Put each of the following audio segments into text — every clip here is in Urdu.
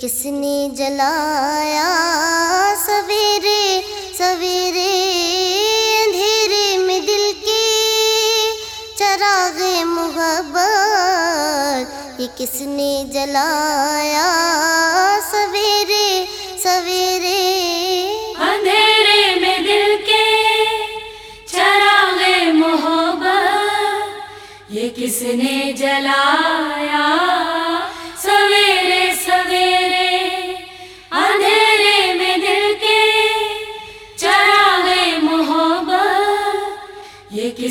کس نے جلایا؟ سویرے سویرے، اندھیرے میں دل کے۔ چراغ محبت، یہ کس نے جلایا؟ سویرے سویرے۔ اندھیرے میں دل کے۔ چراغ محبت، یہ کس نے جلایا؟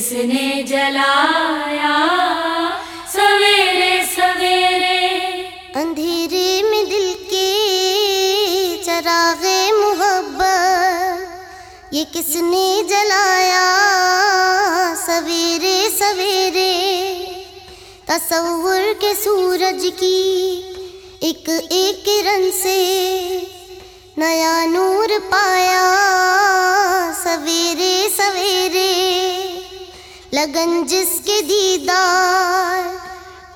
کس نے جلایا سویرے سویرے۔ اندھیرے میں دل کے چراغ محبت، یہ کس نے جلایا سویرے سویرے؟ تصور کے سورج کی ایک ایک کرن سے نیا نور پایا سویرے سویرے۔ لگن جس کے دیدار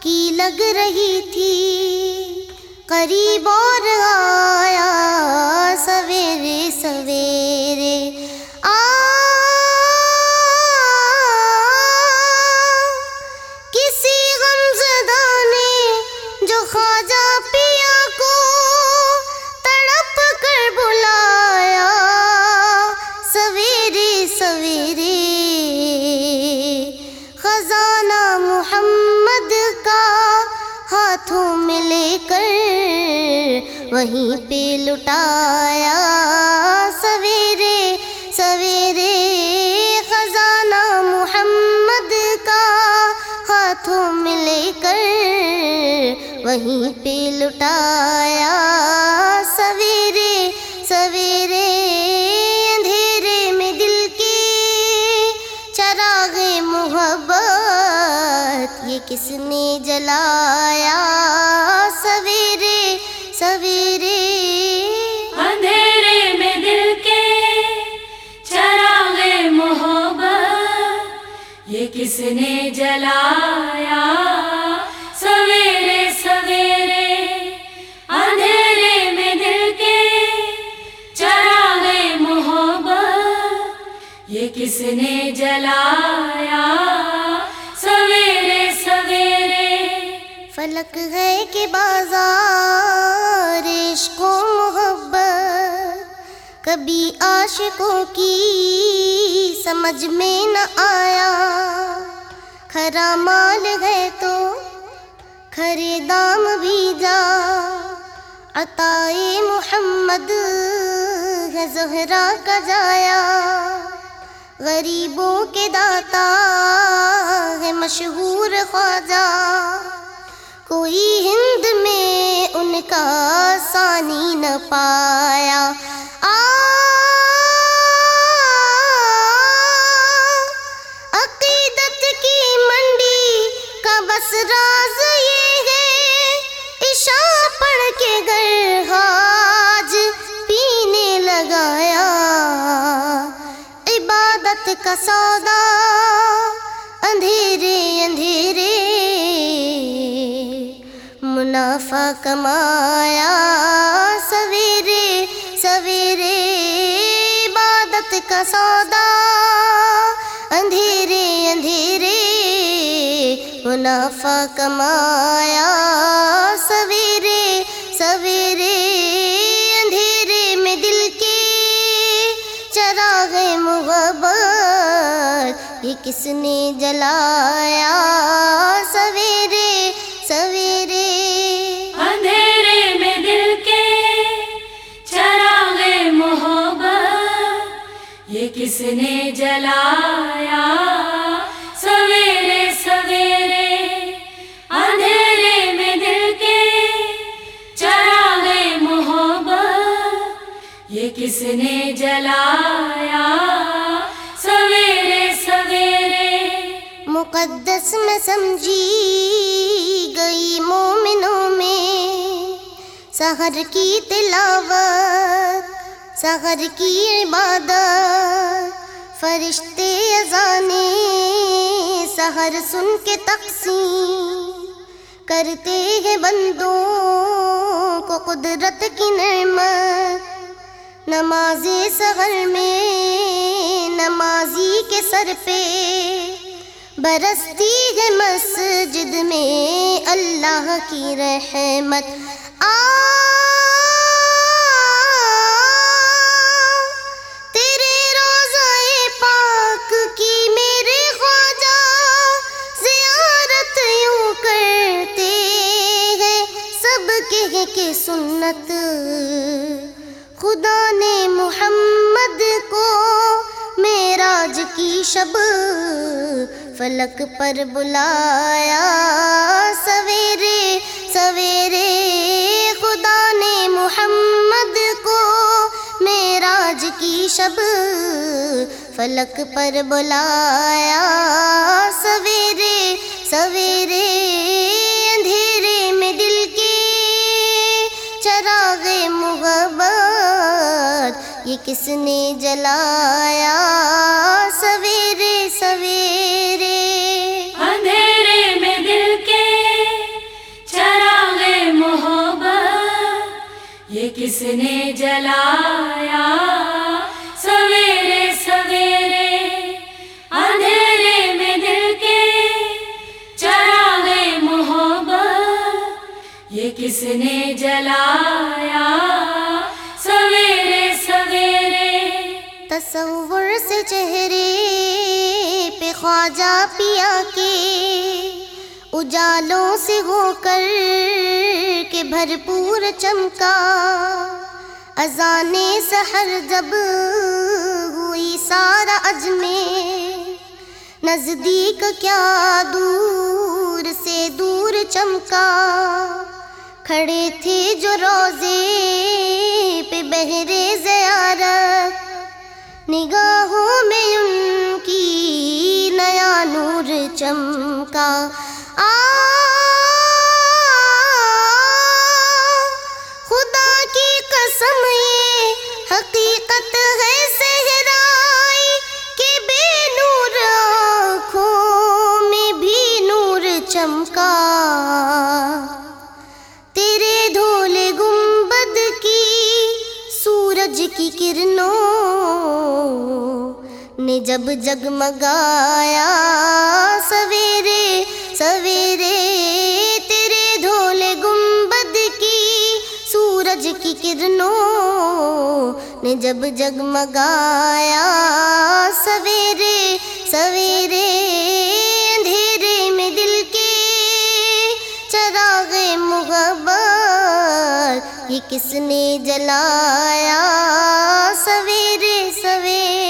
کی لگ رہی تھی قریب اور آیا سویرے سویرے آ کسی غمزدہ نے جو خواجہ لے کر وہیں پہ لٹایا۔ سویرے سویرے خزانہ محمد کا ہاتھوں میں لے کر وہیں پہ لٹایا۔ سویرے سویرے اندھیرے میں دل کے چراغ محبت یہ کس نے جلایا؟ کس نے جلایا؟ سویرے سویرے، اندھیرے میں دل کے چراغ محبت، یہ کس نے جلایا؟ سویرے سویرے۔ فلک ہے کہ بازار کبھی عاشقوں کی سمجھ میں نہ آیا۔ کھرا مال ہے تو کھرے دام بھی جا۔ عطائے محمد ہے زہرا کا جایا۔ غریبوں کے داتا ہے مشہور خواجہ۔ کوئی ہند میں ان کا ثانی نہ پایا۔ کا سودا اندھیرے اندھیرے منافع کمایا سویرے سویرے عبادت کا سودا اندھیرے اندھیرے منافع کمایا سویرے یہ کس نے جلایا؟ سویرے سویرے۔ اندھیرے میں دل کے چراغ محبت، یہ کس نے جلایا؟ سویرے سویرے۔ اندھیرے میں دل کے چراغ محبت، یہ کس نے جلایا؟ مقدس میں سمجھی گئی مومنوں میں۔ سحر کی تلاوت، سحر کی عبادت، فرشتے اذانے، سحر سن کے تقسیم کرتے ہیں بندوں کو قدرت کی نعمت۔ نماز سغر میں، نمازی کے سر پہ برستی ہے مسجد میں اللہ کی رحمت۔ آ، تیرے روزائے پاک کی میرے خواجہ زیارت یوں کرتے ہیں۔ سب کہے کہ سنت۔ خدا نے محمد کو معراج کی شب فلک پر بلایا۔ سویرے سویرے، خدا نے محمد کو معراج کی شب فلک پر بلایا۔ سویرے سویرے، اندھیرے میں دل کے چراغ محبت یہ کس نے جلایا؟ سویرے سویرے۔ کس نے جلایا؟ سویرے سویرے، اندھیرے میں دل کے چراغ محبت، یہ کس نے جلایا؟ سویرے سویرے۔ تصور سے چہرے پہ خواجہ پیا کے اجالوں سے ہو کر کے بھرپور چمکا۔ اذان سحر جب ہوئی سارا اجمیر نزدیک کیا دور سے دور چمکا۔ کھڑے تھے جو روزے پہ بہرے زیارت نگاہوں حقیقت ہے صحرائی کہ بے نور آنکھوں میں بھی نور چمکا۔ تیرے دھولے گنبد کی سورج کی کرنوں نے جب جگمگایا۔ سویرے سویرے، تیرے دھولے گنبد کی سورج کی کرنوں نے جب جگمگایا سویرے سویرے اندھیرے میں دل کے چراغ محبت یہ کس نے جلایا؟ سویرے سویرے